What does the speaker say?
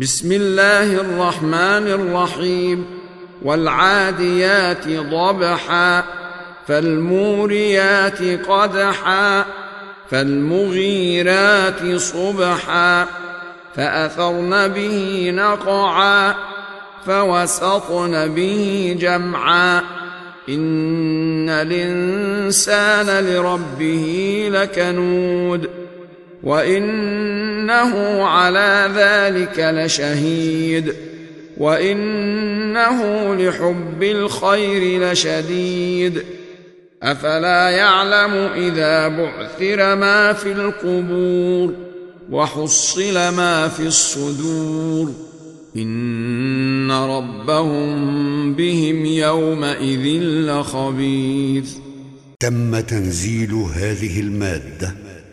بسم الله الرحمن الرحيم والعاديات ضبحا فالموريات قدحا فالمغيرات صبحا فأثرن به نقعا فوسطن به جمعا. إن الإنسان لربه لكنود. وانه على ذلك لشهيد وانه لحب الخير لشديد افلا يعلم اذا بعثر ما في القبور وحصل ما في الصدور ان ربهم بهم يومئذ لخبير تم تنزيل هذه المادة